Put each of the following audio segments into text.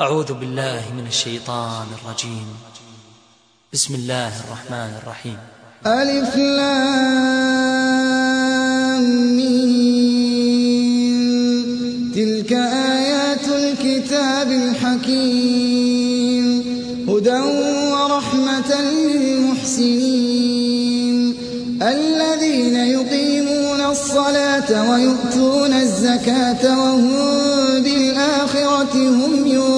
أعوذ بالله من الشيطان الرجيم. بسم الله الرحمن الرحيم. ألف لام ميم. تلك آيات الكتاب الحكيم. هدى ورحمة للمحسنين. الذين يقيمون الصلاة ويؤتون الزكاة وهم بالآخرة هم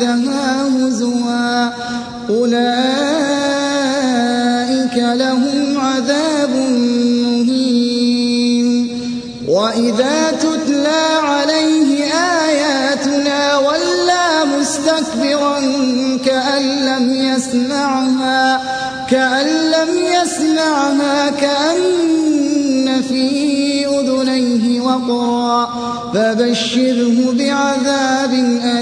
علم ويتخذها هزوا. أولئك لهم عذاب مهين. وإذا تتلى عليه آياتنا ولى مستكبرا كأن لم يسمعها كأن لم يسمعها كأن في وقرا. فبشره بعذاب أليم.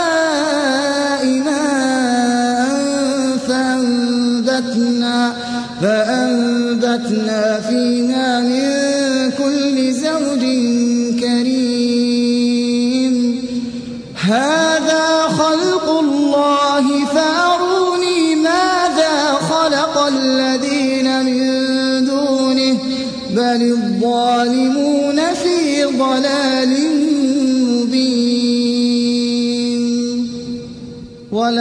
فأنبتنا, فيها من كل زوج كريم. هذا خلق الله فأروني ماذا خلق الذين من دونه؟ بل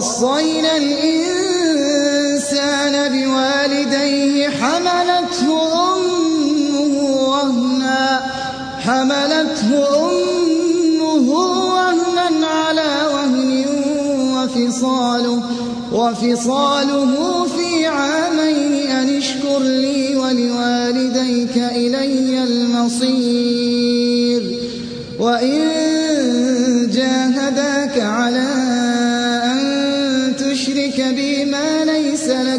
ووصينا الإنسان بوالديه حملته أمه وهنا حملته أمه وهنا على وهن وفصاله وفصاله في عامين أن اشكر لي ولوالديك إلي المصير.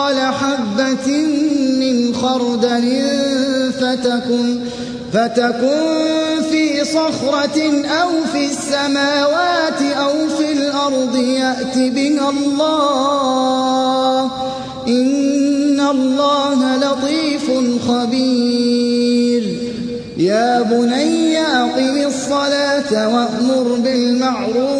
مثقال حبة من خردل فتكن فتكن في صخرة أو في السماوات أو في الأرض يأت بها الله. إن الله لطيف خبير. يا بني أقم الصلاة وأمر بالمعروف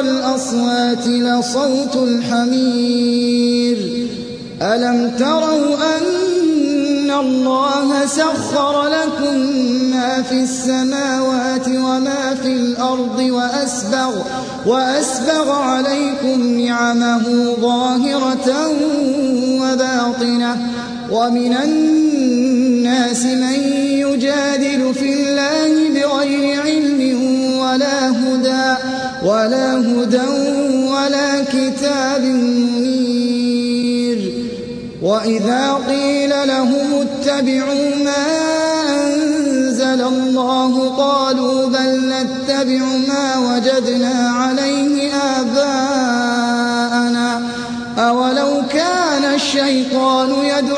الأصوات لصوت الحمير. ألم تروا أن الله سخر لكم ما في السماوات وما في الأرض وأسبغ, وأسبغ عليكم نعمه ظاهرة وباطنة. ومن الناس من يجادل في ولا هدى ولا كتاب منير. وإذا قيل لهم اتبعوا ما أنزل الله قالوا بل نتبع ما وجدنا عليه آباءنا. أولو كان الشيطان يدعوهم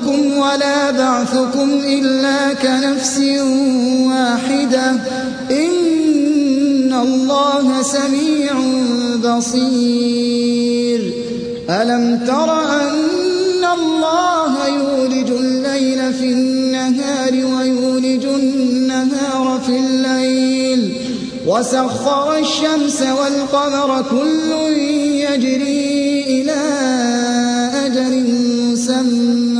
خلقكم ولا بعثكم إلا كنفس واحدة. إن الله سميع بصير. ألم تر أن الله يولج الليل في النهار ويولج النهار في الليل. وسخر الشمس والقمر كل يجري إلى أجل مسمى.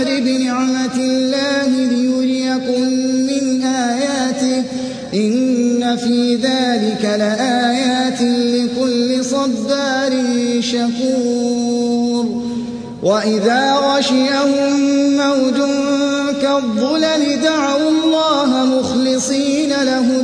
البحر بنعمة الله ليريكم من آياته. إن في ذلك لآيات لكل صبار شكور. وإذا غشيهم موج كالظلل دعوا الله مخلصين له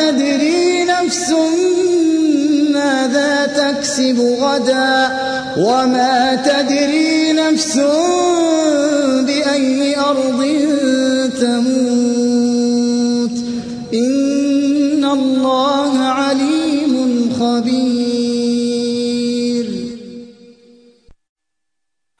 تكسب غدا. وما تدري نفس بأي أرض تموت.